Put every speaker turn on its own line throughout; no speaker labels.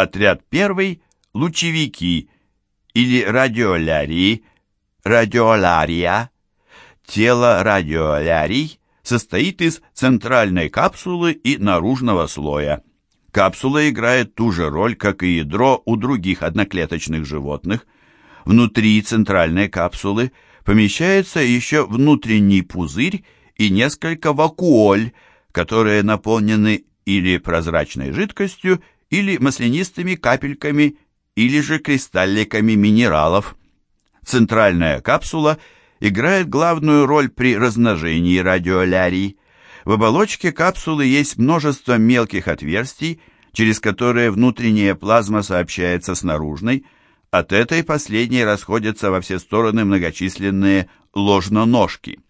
Отряд первый – лучевики или радиолярии, радиолария. Тело радиолярий состоит из центральной капсулы и наружного слоя. Капсула играет ту же роль, как и ядро у других одноклеточных животных. Внутри центральной капсулы помещается еще внутренний пузырь и несколько вакуоль, которые наполнены или прозрачной жидкостью, или маслянистыми капельками, или же кристалликами минералов. Центральная капсула играет главную роль при размножении радиолярий. В оболочке капсулы есть множество мелких отверстий, через которые внутренняя плазма сообщается с наружной, от этой последней расходятся во все стороны многочисленные ложноножки.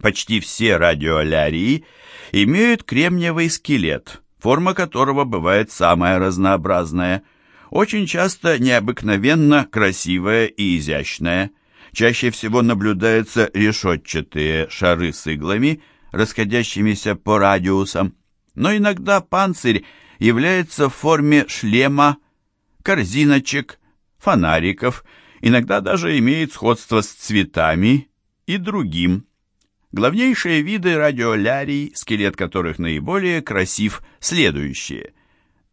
Почти все радиолярии имеют кремниевый скелет, форма которого бывает самая разнообразная, очень часто необыкновенно красивая и изящная. Чаще всего наблюдаются решетчатые шары с иглами, расходящимися по радиусам, но иногда панцирь является в форме шлема, корзиночек, фонариков, иногда даже имеет сходство с цветами и другим. Главнейшие виды радиолярий, скелет которых наиболее красив, следующие.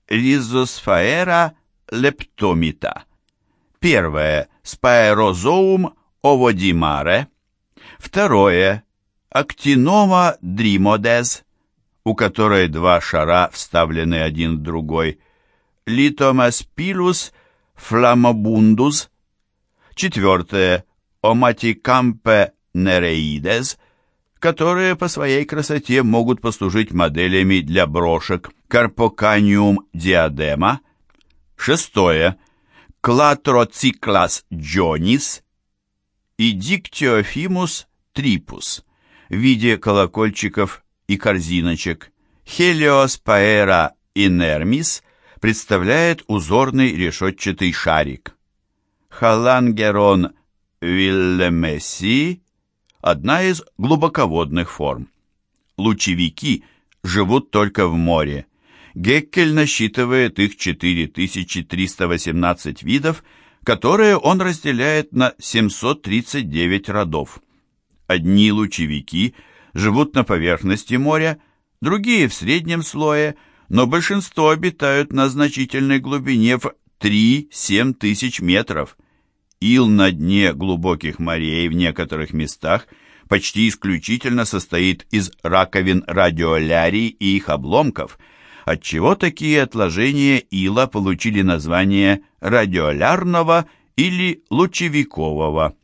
Ризосфаэра лептомита. Первое – спаэрозоум оводимаре. Второе – актинома дримодез, у которой два шара вставлены один в другой. Литомаспилус фламобундус. Четвертое – оматикампе нереидес – которые по своей красоте могут послужить моделями для брошек. Карпоканиум диадема. Шестое. Клатроциклас джонис и Диктиофимус трипус в виде колокольчиков и корзиночек. Хелиоспаэра инермис представляет узорный решетчатый шарик. Халангерон виллемесси одна из глубоководных форм. Лучевики живут только в море. Геккель насчитывает их 4318 видов, которые он разделяет на 739 родов. Одни лучевики живут на поверхности моря, другие в среднем слое, но большинство обитают на значительной глубине в 3-7 тысяч метров. Ил на дне глубоких морей в некоторых местах почти исключительно состоит из раковин радиолярий и их обломков, отчего такие отложения ила получили название радиолярного или лучевикового.